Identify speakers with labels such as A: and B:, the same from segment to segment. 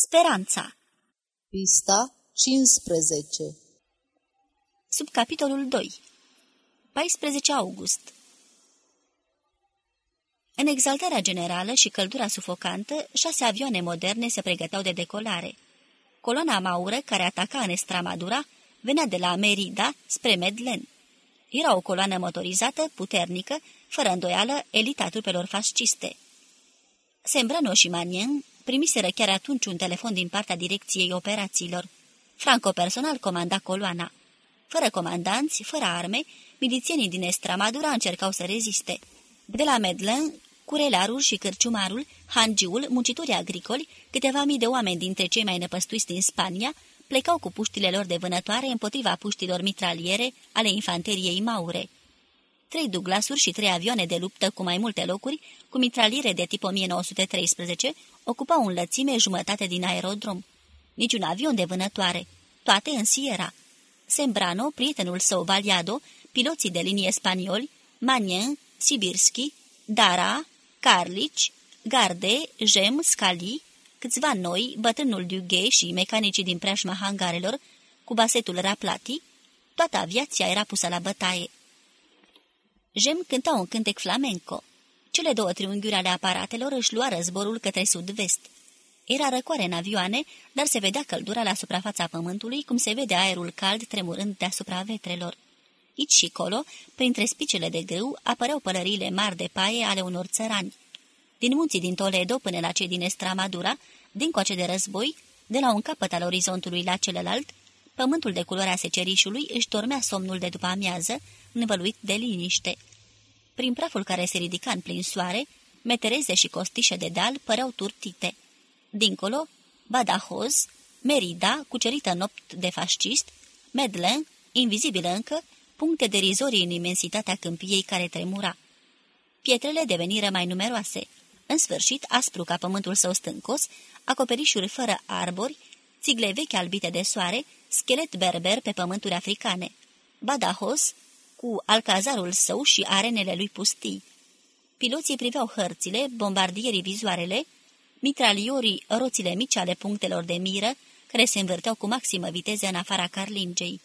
A: Speranța
B: Pista 15
A: Subcapitolul 2 14 august În exaltarea generală și căldura sufocantă, șase avioane moderne se pregăteau de decolare. Coloana maură, care ataca în Estramadura, venea de la Merida spre Medlen. Era o coloană motorizată, puternică, fără îndoială, elita trupelor fasciste. Sembrano și Manien primiseră chiar atunci un telefon din partea direcției operațiilor. Franco personal comanda coloana. Fără comandanți, fără arme, milițienii din Estramadura încercau să reziste. De la Medlen, curelarul și cârciumarul, hangiul, muncitorii agricoli, câteva mii de oameni dintre cei mai năpăstuiți din Spania, plecau cu puștile lor de vânătoare împotriva puștilor mitraliere ale infanteriei maure. Trei Douglasuri și trei avioane de luptă cu mai multe locuri, cu mitraliere de tip 1913, ocupau în lățime jumătate din aerodrom. Niciun avion de vânătoare. Toate în Sierra. Sembrano, prietenul său Valiado, piloții de linie spanioli, Manien, Sibirski, Dara, Carlici, Garde, Jem, Scali, câțiva noi, bătrânul Dughe și mecanicii din preajma hangarelor, cu basetul Raplati, toată aviația era pusă la bătaie. Jem cânta un cântec flamenco. Cele două triunghiuri ale aparatelor își luară zborul către sud-vest. Era răcoare în avioane, dar se vedea căldura la suprafața pământului, cum se vede aerul cald tremurând deasupra vetrelor. Aici și colo, printre spicele de grâu, apăreau pălăriile mari de paie ale unor țărani. Din munții din Toledo până la cei din Estramadura, din coace de război, de la un capăt al orizontului la celălalt, pământul de culoarea secerișului își dormea somnul de după amiază, învăluit de liniște. Prin praful care se ridica în plin soare, metereze și costișe de deal păreau turtite. Dincolo, Badajoz, Merida, cucerită nopt de fascist, Medlen, invizibilă încă, puncte derizorii în imensitatea câmpiei care tremura. Pietrele deveniră mai numeroase. În sfârșit, aspru ca pământul său stâncos, acoperișuri fără arbori, țigle vechi albite de soare, schelet berber pe pământuri africane. Badajoz, cu alcazarul său și arenele lui pustii. Piloții priveau hărțile, bombardierii vizoarele, mitraliorii roțile mici ale punctelor de miră, care se învârteau cu maximă viteză în afara Carlingei.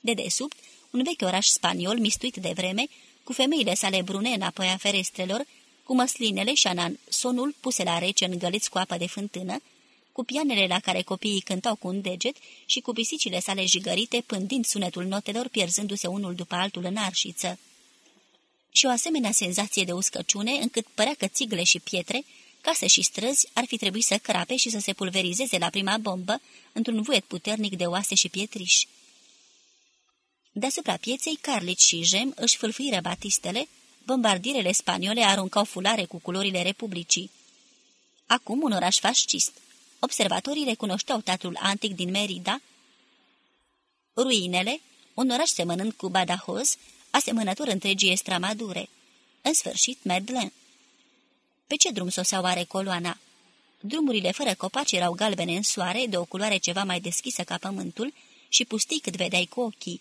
A: De desubt, un vechi oraș spaniol mistuit de vreme, cu femeile sale brune înapoi a ferestrelor, cu măslinele și anan sonul puse la rece în găliți cu apă de fântână, cu pianele la care copiii cântau cu un deget și cu pisicile sale jigărite pândind sunetul notelor pierzându-se unul după altul în arșiță. Și o asemenea senzație de uscăciune încât părea că țigle și pietre, case și străzi ar fi trebuit să crape și să se pulverizeze la prima bombă într-un vuiet puternic de oase și pietriși. Deasupra pieței, Carlici și Jem își fâlfâiră batistele, bombardierele spaniole aruncau fulare cu culorile Republicii. Acum un oraș fascist. Observatorii recunoșteau teatrul antic din Merida, ruinele, un oraș semănând cu Badajoz, asemănător întregii Estramadure. În sfârșit, Medlen. Pe ce drum soseau are coloana? Drumurile fără copaci erau galbene în soare, de o culoare ceva mai deschisă ca pământul, și pustii cât vedeai cu ochii.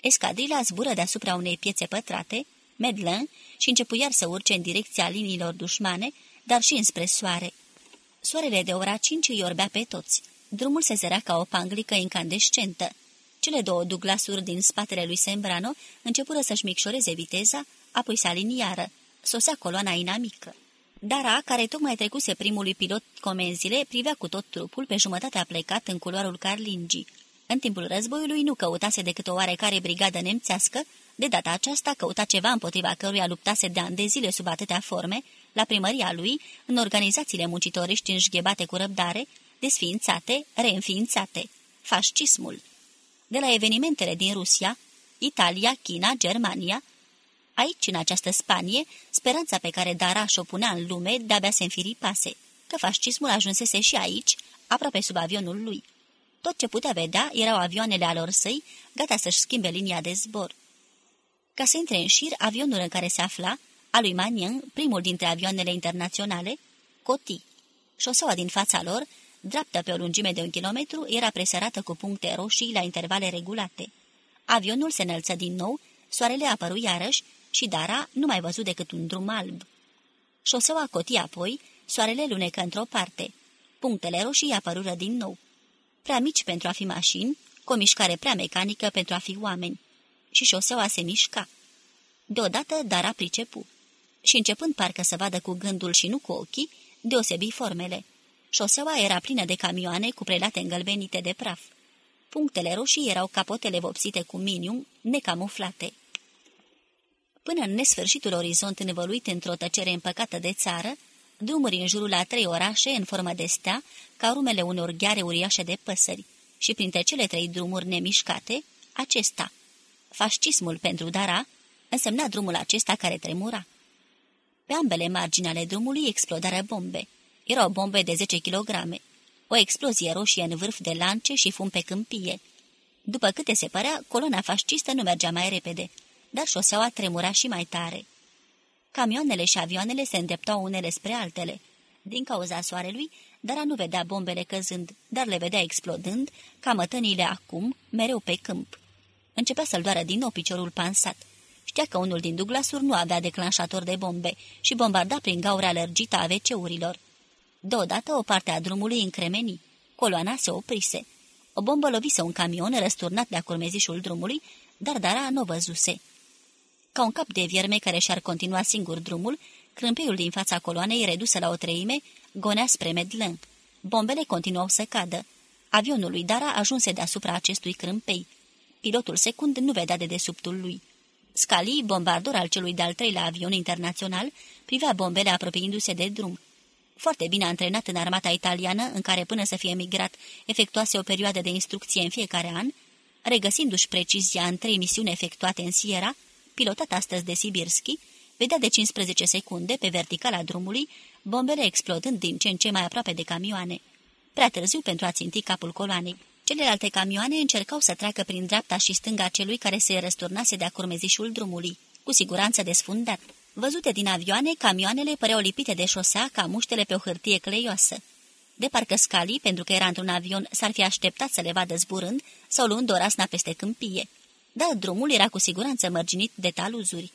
A: Escadrila zbură deasupra unei piețe pătrate, Medlin, și începu iar să urce în direcția liniilor dușmane, dar și înspre soare. Soarele de ora cinci îi orbea pe toți. Drumul se zărea ca o panglică incandescentă. Cele două duglasuri din spatele lui Sembrano începură să-și micșoreze viteza, apoi să aliniară. Sosea coloana inamică. Dara, care tocmai trecuse primului pilot comenzile, privea cu tot trupul pe jumătatea plecat în culoarul Carlingii. În timpul războiului nu căutase decât o oarecare brigadă nemțească, de data aceasta căuta ceva împotriva căruia luptase de ani de zile sub atâtea forme, la primăria lui, în organizațiile muncitoriști înșghebate cu răbdare, desființate, reînființate, fascismul. De la evenimentele din Rusia, Italia, China, Germania, aici, în această Spanie, speranța pe care Daraș o punea în lume de-abia se înfiripase, că fascismul ajunsese și aici, aproape sub avionul lui. Tot ce putea vedea erau avioanele alor săi, gata să-și schimbe linia de zbor. Ca să intre în șir, avionul în care se afla, a lui Manien, primul dintre avioanele internaționale, Coti. Șoseaua din fața lor, dreaptă pe o lungime de un kilometru, era presărată cu puncte roșii la intervale regulate. Avionul se înălță din nou, soarele apăru iarăși și Dara nu mai văzut decât un drum alb. Șoseaua Coti apoi, soarele lunecă într-o parte. Punctele roșii apărură din nou. Prea mici pentru a fi mașini, cu o mișcare prea mecanică pentru a fi oameni. Și șoseaua se mișca. Deodată Dara pricepu. Și începând parcă să vadă cu gândul și nu cu ochii, deosebi formele. Șoseaua era plină de camioane cu prelate îngălbenite de praf. Punctele roșii erau capotele vopsite cu minium, necamuflate. Până în nesfârșitul orizont învăluit într-o tăcere împăcată de țară, drumuri în jurul a trei orașe în formă de stea, ca urmele unor gheare uriașe de păsări, și printre cele trei drumuri nemișcate, acesta. Fascismul pentru Dara însemna drumul acesta care tremura. Pe ambele margini ale drumului explodară bombe. Erau bombe de 10 kg, o explozie roșie în vârf de lance și fum pe câmpie. După câte se părea, coloana fascistă nu mergea mai repede, dar șoseaua tremura și mai tare. Camioanele și avioanele se îndreptau unele spre altele. Din cauza soarelui, Dara nu vedea bombele căzând, dar le vedea explodând, ca mătănile acum, mereu pe câmp. Începea să-l doară din nou piciorul pansat. Știa că unul din Douglasuri nu avea declanșator de bombe și bombarda prin gaura alergită a WC-urilor. Deodată o parte a drumului încremeni. Coloana se oprise. O bombă lovise un camion răsturnat de-a curmezișul drumului, dar Dara nu văzuse. Ca un cap de vierme care și-ar continua singur drumul, crâmpeiul din fața coloanei, redusă la o treime, gonea spre Medlen. Bombele continuau să cadă. Avionul lui Dara ajunse deasupra acestui crâmpei. Pilotul secund nu vedea de desubtul lui. Scali, bombardor al celui de-al treilea avion internațional, privea bombele apropiindu-se de drum. Foarte bine antrenat în armata italiană, în care până să fie emigrat efectuase o perioadă de instrucție în fiecare an, regăsindu-și precizia în trei misiuni efectuate în Sierra, pilotat astăzi de Sibirski, vedea de 15 secunde, pe verticala drumului, bombele explodând din ce în ce mai aproape de camioane. Prea târziu pentru a ținti capul coloanei. Celelalte camioane încercau să treacă prin dreapta și stânga celui care se răsturnase de-a curmezișul drumului, cu siguranță desfundat. Văzute din avioane, camioanele păreau lipite de șosea ca muștele pe o hârtie cleioasă. De parcă Scali, pentru că era într-un avion, s-ar fi așteptat să le vadă zburând sau luând o rasna peste câmpie. Dar drumul era cu siguranță mărginit de taluzuri.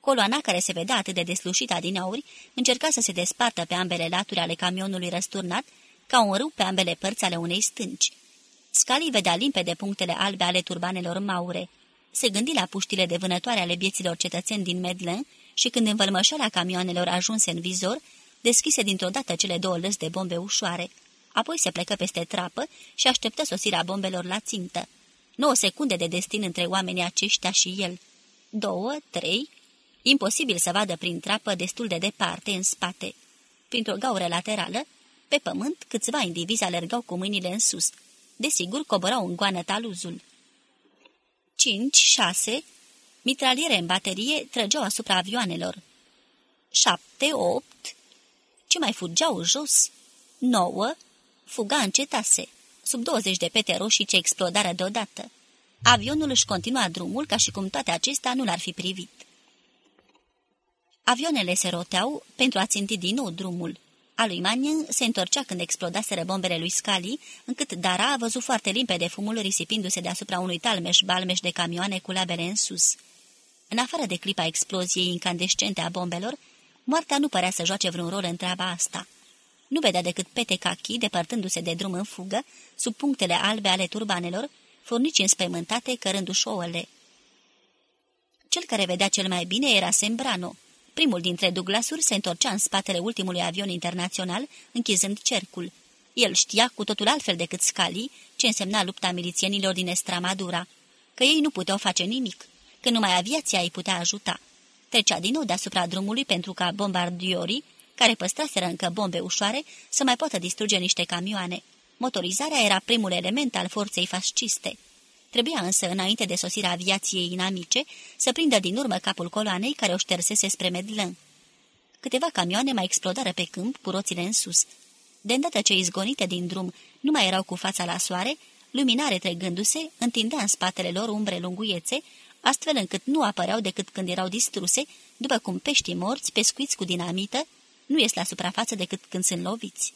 A: Coloana, care se vedea atât de deslușită adineauri, încerca să se despartă pe ambele laturi ale camionului răsturnat, ca un râu pe ambele părți ale unei stânci. Scali vedea limpede punctele albe ale turbanelor maure. Se gândi la puștile de vânătoare ale vieților cetățeni din Medlin și când învălmășala camioanelor ajunse în vizor, deschise dintr-o dată cele două lăzi de bombe ușoare. Apoi se plecă peste trapă și așteptă sosirea bombelor la țintă. 9 secunde de destin între oamenii aceștia și el. Două, trei... Imposibil să vadă prin trapă destul de departe, în spate. Printr-o gaură laterală, pe pământ, câțiva indivizi alergau cu mâinile în sus. Desigur, coborau în goană taluzul. Cinci, șase... Mitraliere în baterie trăgeau asupra avioanelor. Șapte, opt... Ce mai fugeau jos? Nouă... Fuga încetase sub 20 de pete roșii ce explodară deodată. Avionul își continua drumul ca și cum toate acestea nu l-ar fi privit. Avionele se roteau pentru a ținti din nou drumul. A lui Mannion se întorcea când explodaseră bombele lui Scali, încât Dara a văzut foarte limpede fumul risipindu-se deasupra unui talmeș-balmeș de camioane cu labele în sus. În afară de clipa exploziei incandescente a bombelor, moartea nu părea să joace vreun rol în treaba asta nu vedea decât pete cachi depărtându-se de drum în fugă, sub punctele albe ale turbanelor, furnici înspăimântate cărându-și ouăle. Cel care vedea cel mai bine era Sembrano. Primul dintre Douglasuri se întorcea în spatele ultimului avion internațional, închizând cercul. El știa cu totul altfel decât Scali ce însemna lupta milițienilor din Estramadura, că ei nu puteau face nimic, că numai aviația îi putea ajuta. Trecea din nou deasupra drumului pentru ca bombardiorii care păstraseră încă bombe ușoare, să mai poată distruge niște camioane. Motorizarea era primul element al forței fasciste. Trebuia însă, înainte de sosirea aviației inamice, să prindă din urmă capul coloanei care o ștersese spre Medlin. Câteva camioane mai explodară pe câmp, cu roțile în sus. De îndată ce izgonite din drum nu mai erau cu fața la soare, lumina retregându-se, întindea în spatele lor umbre lunguiețe, astfel încât nu apăreau decât când erau distruse, după cum peștii morți, pescuiți cu dinamită, nu ies la suprafață decât când sunt loviți.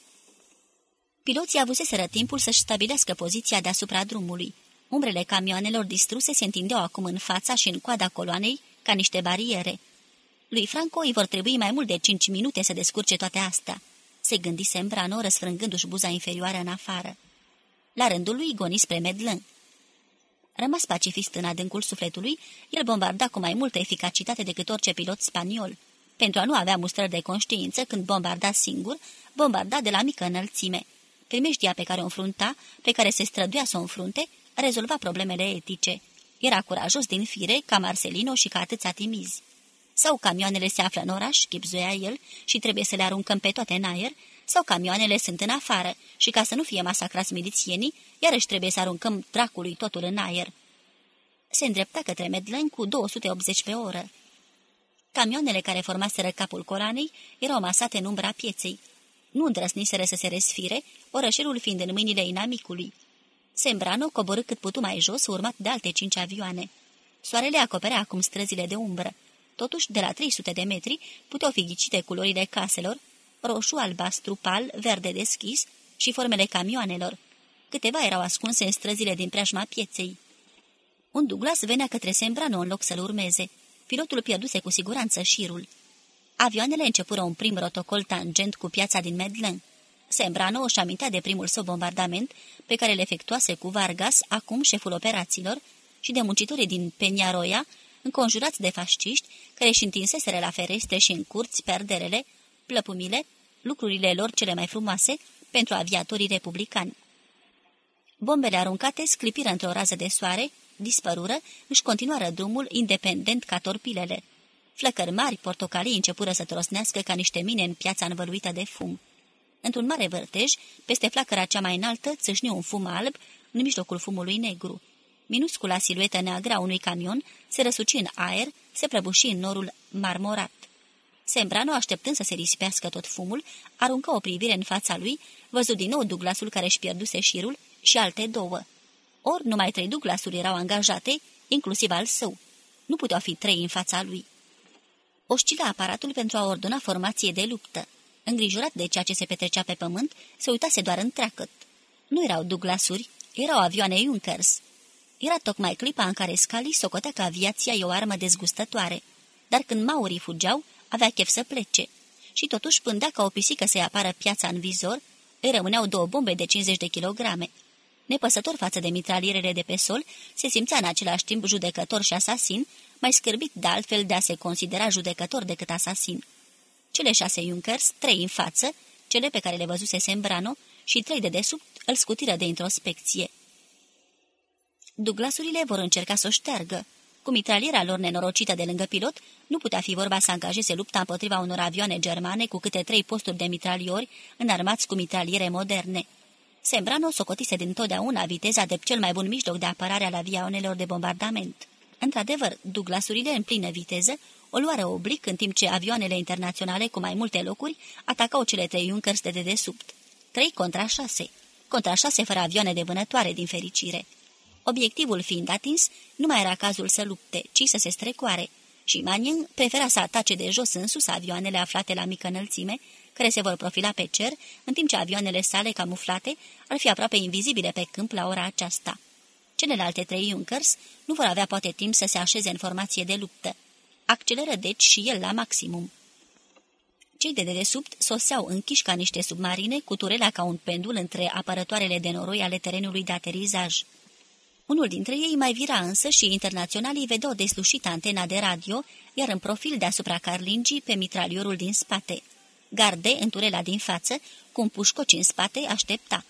A: Piloții avuseseră timpul să-și stabilească poziția deasupra drumului. Umbrele camioanelor distruse se întindeau acum în fața și în coada coloanei ca niște bariere. Lui Franco îi vor trebui mai mult de cinci minute să descurce toate astea. se gândi Sembrano, răsfrângându-și buza inferioară în afară. La rândul lui goni spre Medlân. Rămas pacifist în adâncul sufletului, el bombarda cu mai multă eficacitate decât orice pilot spaniol. Pentru a nu avea mustrări de conștiință când bombarda singur, bombarda de la mică înălțime. Primeștia pe care o înfrunta, pe care se străduia să o înfrunte, rezolva problemele etice. Era curajos din fire, ca Marcelino și ca atâția timizi. Sau camioanele se află în oraș, chipzuia el, și trebuie să le aruncăm pe toate în aer, sau camioanele sunt în afară și ca să nu fie masacrați milițienii, iarăși trebuie să aruncăm dracului totul în aer. Se îndrepta către Medlen cu 280 pe oră. Camioanele care formaseră capul colanei erau masate în umbra pieței. Nu îndrăsniseră să se resfire, orășelul fiind în mâinile inamicului. Sembrano coborâ cât putu mai jos, urmat de alte cinci avioane. Soarele acoperea acum străzile de umbră. Totuși, de la 300 de metri, puteau fi ghicite culorile caselor, roșu, albastru, pal, verde deschis și formele camioanelor. Câteva erau ascunse în străzile din preajma pieței. Un Douglas venea către Sembrano în loc să-l urmeze. Pilotul pierduse cu siguranță șirul. Avioanele începură un prim rotocol tangent cu piața din Medlen. Sembrano își amintea de primul său bombardament pe care le efectuase cu Vargas, acum șeful operațiilor, și de muncitorii din Peñaroia, înconjurați de fasciști, care își întinseseră la ferestre și în curți perderele, plăpumile, lucrurile lor cele mai frumoase pentru aviatorii republicani. Bombele aruncate sclipiră într-o rază de soare, dispărură, își continuară drumul independent ca torpilele. Flăcări mari, portocalii începură să trosnească ca niște mine în piața învăluită de fum. Într-un mare vârtej, peste flacăra cea mai înaltă, țâșni un fum alb în mijlocul fumului negru. Minuscula siluetă neagră a unui camion se răsuci în aer, se prăbuși în norul marmorat. Sembrano, așteptând să se risipească tot fumul, aruncă o privire în fața lui, văzut din nou Douglasul care își pierduse șirul și alte două. Ori numai trei Douglasuri erau angajate, inclusiv al său. Nu puteau fi trei în fața lui. Oscila aparatul pentru a ordona formație de luptă. Îngrijorat de ceea ce se petrecea pe pământ, se uitase doar în treacăt. Nu erau Douglasuri, erau avioane Junkers. Era tocmai clipa în care Scali socotea că aviația e o armă dezgustătoare. Dar când maurii fugeau, avea chef să plece. Și totuși pândea ca o pisică să-i apară piața în vizor, îi rămâneau două bombe de 50 de kilograme. Nepăsător față de mitralierele de pe sol, se simțea în același timp judecător și asasin, mai scârbit de altfel de a se considera judecător decât asasin. Cele șase Junkers, trei în față, cele pe care le văzuse Sembrano, și trei de desubt îl scutiră de introspecție. Douglasurile vor încerca să o șteargă. Cu mitraliera lor nenorocită de lângă pilot, nu putea fi vorba să angajeze lupta împotriva unor avioane germane cu câte trei posturi de mitraliori înarmați cu mitraliere moderne. Sembrano socotise din totdeauna viteza de cel mai bun mijloc de apărare al avioanelor de bombardament. Într-adevăr, Douglasurile în plină viteză o luară oblic în timp ce avioanele internaționale cu mai multe locuri atacau cele trei Junkers de dedesubt. Trei contra șase. Contra șase fără avioane de vânătoare, din fericire. Obiectivul fiind atins, nu mai era cazul să lupte, ci să se strecoare, și Manning prefera să atace de jos în sus avioanele aflate la mică înălțime, care se vor profila pe cer, în timp ce avioanele sale camuflate ar fi aproape invizibile pe câmp la ora aceasta. Celelalte trei Junkers nu vor avea poate timp să se așeze în formație de luptă. Acceleră deci și el la maximum. Cei de dedesubt soseau închiși ca niște submarine, cu turela ca un pendul între apărătoarele de noroi ale terenului de aterizaj. Unul dintre ei mai vira însă și internaționalii vedeau deslușită antena de radio, iar în profil deasupra carlingii pe mitraliorul din spate. Garde, în turela din față, cu un pușcoci în spate, aștepta.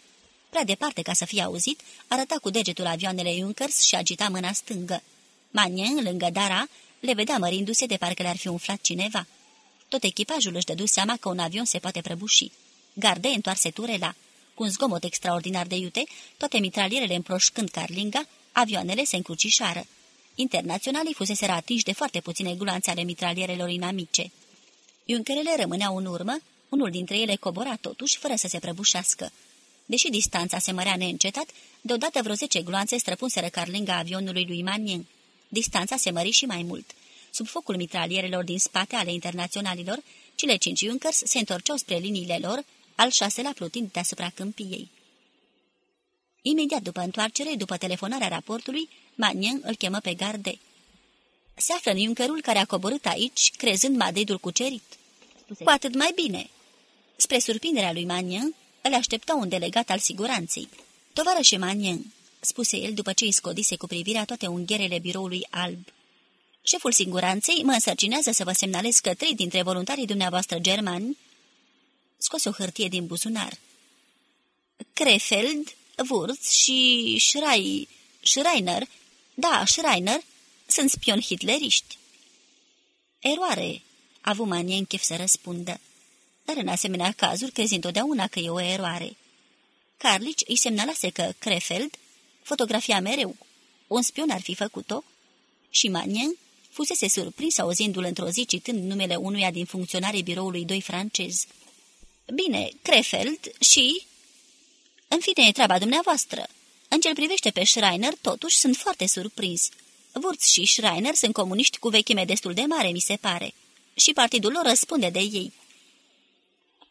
A: Prea departe ca să fie auzit, arăta cu degetul avioanele Junkers și agita mâna stângă. Manien, lângă Dara, le vedea mărindu-se de parcă le-ar fi umflat cineva. Tot echipajul își dădu seama că un avion se poate prăbuși. Garde întoarse turela. Cu un zgomot extraordinar de iute, toate mitralierele împroșcând carlinga, avioanele se încrucișară. Internaționalii fusese atinși de foarte puține gulanțe ale mitralierelor inamice. Iuncherele rămâneau în urmă, unul dintre ele cobora totuși, fără să se prăbușească. Deși distanța se mărea neîncetat, deodată vreo zece gloanțe străpunseră carlinga avionului lui Manien. Distanța se mări și mai mult. Sub focul mitralierelor din spate ale internaționalilor, cele cinci Junkers se întorceau spre liniile lor, al șaselea plutind deasupra câmpiei. Imediat după întoarcere, după telefonarea raportului, Manien îl chemă pe garde. Se află în Junkerul care a coborât aici, crezând Madridul cucerit. Cu atât mai bine. Spre surprinderea lui Magnin, îl aștepta un delegat al siguranței. Tovarășe Magnin, spuse el după ce îi scodise cu privirea toate ungherele biroului alb. Șeful siguranței mă însărcinează să vă semnalez că trei dintre voluntarii dumneavoastră germani scoase o hârtie din buzunar. Krefeld, Wurz și Schrei... Schreiner, da, Schreiner, sunt spioni hitleriști. Eroare, a avut manie în chef să răspundă. Dar în asemenea cazuri crezi întotdeauna că e o eroare. Carlici îi semnalase că Krefeld fotografia mereu. Un spion ar fi făcut-o? Și Manien fusese surprins auzindu-l într-o zi citând numele unuia din funcționarii biroului doi francez. Bine, Krefeld și... În fine, e treaba dumneavoastră. În ce privește pe Schreiner, totuși, sunt foarte surprins. Wurz și Schreiner sunt comuniști cu vechime destul de mare, mi se pare. Și partidul lor răspunde de ei.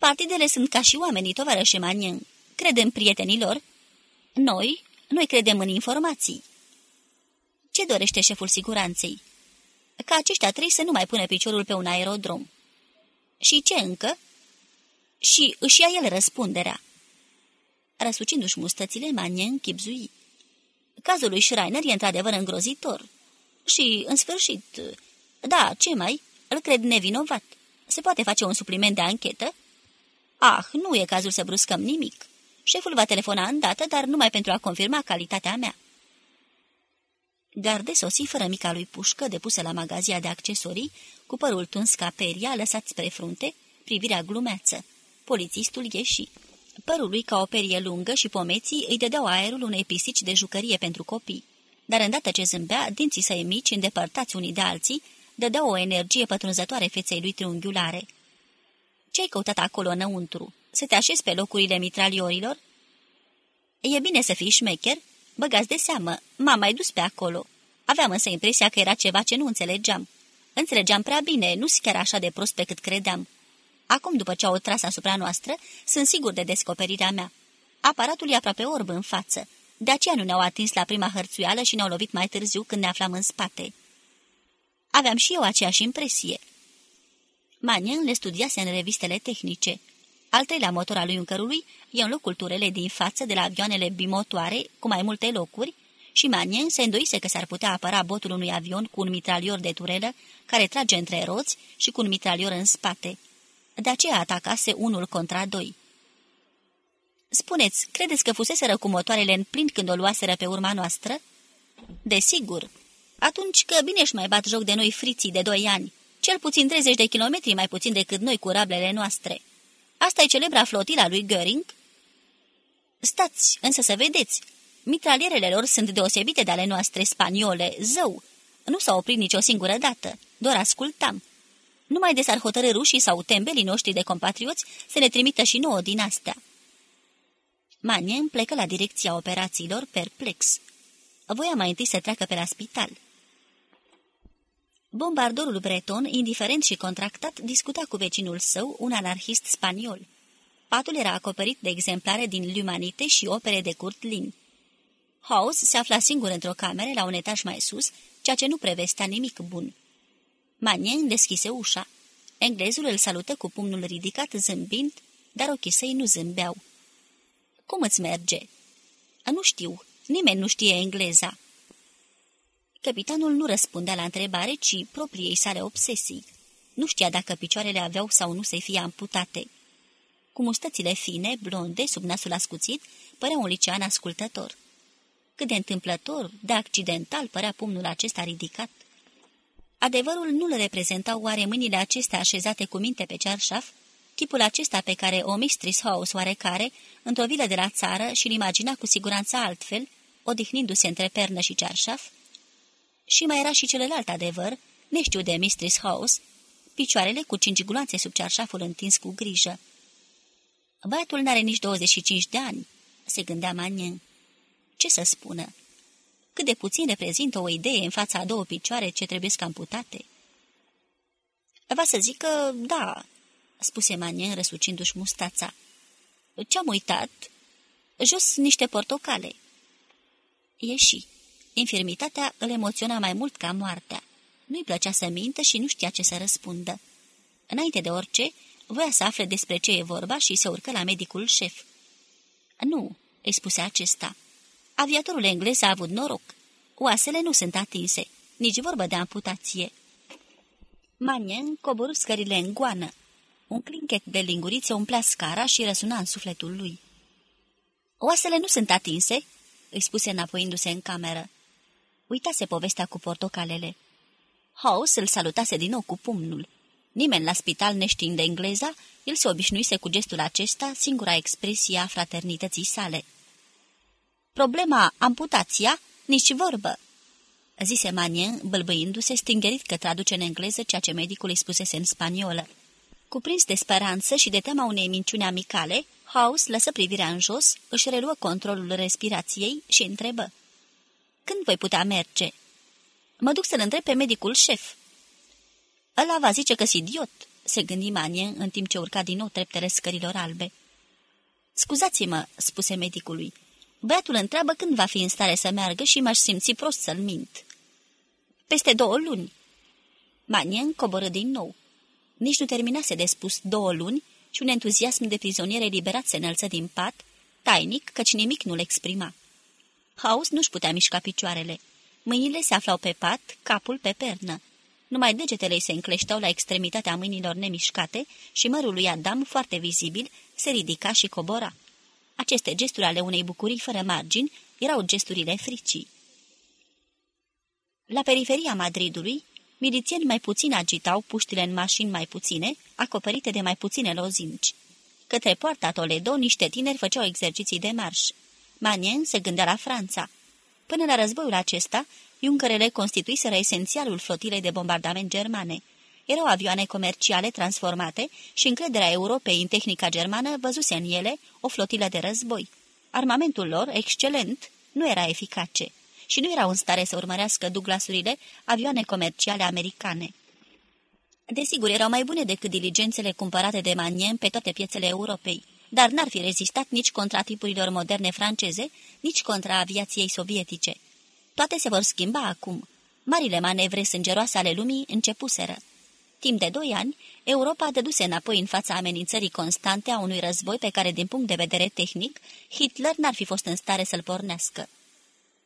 A: Partidele sunt ca și oamenii, tovarășe Manien. Credem prietenilor. Noi, noi credem în informații. Ce dorește șeful siguranței? Ca aceștia trei să nu mai pune piciorul pe un aerodrom. Și ce încă? Și își ia el răspunderea. Răsucindu-și mustățile, Manien chipzui. Cazul lui Schreiner e într-adevăr îngrozitor. Și, în sfârșit, da, ce mai? Îl cred nevinovat. Se poate face un supliment de anchetă? Ah, nu e cazul să bruscăm nimic. Șeful va telefona îndată, dar numai pentru a confirma calitatea mea. Garde sosi fără mica lui pușcă depusă la magazia de accesorii, cu părul tuns ca peria, lăsat spre frunte, privirea glumeață. Polițistul ieși. Părul lui ca o perie lungă și pomeții îi dădeau aerul unei pisici de jucărie pentru copii. Dar îndată ce zâmbea, dinții săi mici, îndepărtați unii de alții, dădeau o energie pătrunzătoare feței lui triunghiulare. Ce-ai căutat acolo înăuntru? Să te așezi pe locurile mitraliorilor?" E bine să fii șmecher. Băgați de seamă, m-am mai dus pe acolo. Aveam însă impresia că era ceva ce nu înțelegeam. Înțelegeam prea bine, nu-s chiar așa de prost pe cât credeam. Acum, după ce au tras asupra noastră, sunt sigur de descoperirea mea. Aparatul e aproape orb în față. De aceea nu ne-au atins la prima hărțuială și ne-au lovit mai târziu când ne aflam în spate. Aveam și eu aceeași impresie. Manien le studiase în revistele tehnice. Al treilea motor al lui Uncărului e în locul turele din față de la avioanele bimotoare, cu mai multe locuri, și Manien se îndoise că s-ar putea apăra botul unui avion cu un mitralior de turelă care trage între roți și cu un mitralior în spate. De aceea atacase unul contra doi. Spuneți, credeți că fuseseră cu motoarele în plin când o luaseră pe urma noastră? Desigur. Atunci că bine își mai bat joc de noi friții de doi ani, cel puțin 30 de kilometri mai puțin decât noi cu rablele noastre. Asta e celebra flotila lui Göring? Stați, însă să vedeți, mitralierele lor sunt deosebite de ale noastre spaniole, zău. Nu s-au oprit nicio singură dată, doar ascultam. Numai de s-ar hotărâ rușii sau tembelii noștri de compatrioți să ne trimită și nouă din astea. Manien plecă la direcția operațiilor perplex. Voia mai întâi să treacă pe la spital. Bombardorul breton, indiferent și contractat, discuta cu vecinul său, un anarhist spaniol. Patul era acoperit de exemplare din L'Humanite și opere de Kurt Lin. House se afla singur într-o cameră la un etaj mai sus, ceea ce nu prevestea nimic bun. Manien deschise ușa. Englezul îl salută cu pumnul ridicat, zâmbind, dar ochii săi nu zâmbeau. Cum îți merge?" Nu știu. Nimeni nu știe engleza." Capitanul nu răspundea la întrebare, ci propriei sale obsesii. Nu știa dacă picioarele aveau sau nu să-i fie amputate. Cu mustățile fine, blonde, sub nasul ascuțit, părea un licean ascultător. Cât de întâmplător, de accidental părea pumnul acesta ridicat. Adevărul nu le reprezentau oare mâinile acestea așezate cu minte pe cearșaf, tipul acesta pe care o mistress House oarecare, într-o vilă de la țară și-l imagina cu siguranță altfel, odihnindu-se între pernă și cearșaf? Și mai era și celălalt adevăr, neștiu de mistress House, picioarele cu cinci gulanțe sub cearșaful întins cu grijă. Băiatul n-are nici 25 de ani, se gândea Manien. Ce să spună? Cât de puțin reprezintă o idee în fața a două picioare ce trebuie amputate? Va să zic că da, spuse Manien răsucindu-și mustața. Ce-am uitat? Jos niște portocale. Ieși. Infirmitatea îl emoționa mai mult ca moartea. Nu-i plăcea să mintă și nu știa ce să răspundă. Înainte de orice, Voia să afle despre ce e vorba și se urcă la medicul șef. Nu, îi spuse acesta. Aviatorul englez a avut noroc. Oasele nu sunt atinse, nici vorbă de amputație. Manien coborâ scările în goană. Un clinchet de lingurițe umplea scara și răsuna în sufletul lui. Oasele nu sunt atinse?" îi spuse înapoiindu-se în cameră. Uitase povestea cu portocalele. House îl salutase din nou cu pumnul. Nimeni la spital neștiind de engleza, el se obișnuise cu gestul acesta, singura expresie a fraternității sale. Problema amputația? Nici vorbă!" zise Manien, bălbăindu-se, stingerit că traduce în engleză ceea ce medicul îi spusese în spaniolă. Cuprins de speranță și de tema unei minciuni amicale, House lăsă privirea în jos, își reluă controlul respirației și întrebă. Când voi putea merge?" Mă duc să-l întreb pe medicul șef." Ăla va zice că-s idiot," se gândi Manie în timp ce urca din nou treptele scărilor albe. Scuzați-mă," spuse medicului. Băiatul întreabă când va fi în stare să meargă și m-aș simți prost să-l mint." Peste două luni." Manien coboră din nou. Nici nu terminase de spus două luni și un entuziasm de prizonier eliberat se înălță din pat, tainic, căci nimic nu-l exprima. Haus nu-și putea mișca picioarele. Mâinile se aflau pe pat, capul pe pernă. Numai degetele se încleșteau la extremitatea mâinilor nemișcate și mărul lui Adam, foarte vizibil, se ridica și cobora. Aceste gesturi ale unei bucurii fără margini erau gesturile fricii. La periferia Madridului, milițieni mai puțin agitau puștile în mașini mai puține, acoperite de mai puține lozinci. Către poarta Toledo, niște tineri făceau exerciții de marș. Manien se gândea la Franța. Până la războiul acesta, Juncărele constituiseră esențialul flotilei de bombardament germane. Erau avioane comerciale transformate și încrederea Europei în tehnica germană văzuse în ele o flotilă de război. Armamentul lor, excelent, nu era eficace și nu erau în stare să urmărească Douglasurile avioane comerciale americane. Desigur, erau mai bune decât diligențele cumpărate de Manien pe toate piețele Europei, dar n-ar fi rezistat nici contra tipurilor moderne franceze, nici contra aviației sovietice. Toate se vor schimba acum. Marile manevre sângeroase ale lumii începuseră. Timp de doi ani, Europa dăduse înapoi în fața amenințării constante a unui război pe care, din punct de vedere tehnic, Hitler n-ar fi fost în stare să-l pornească.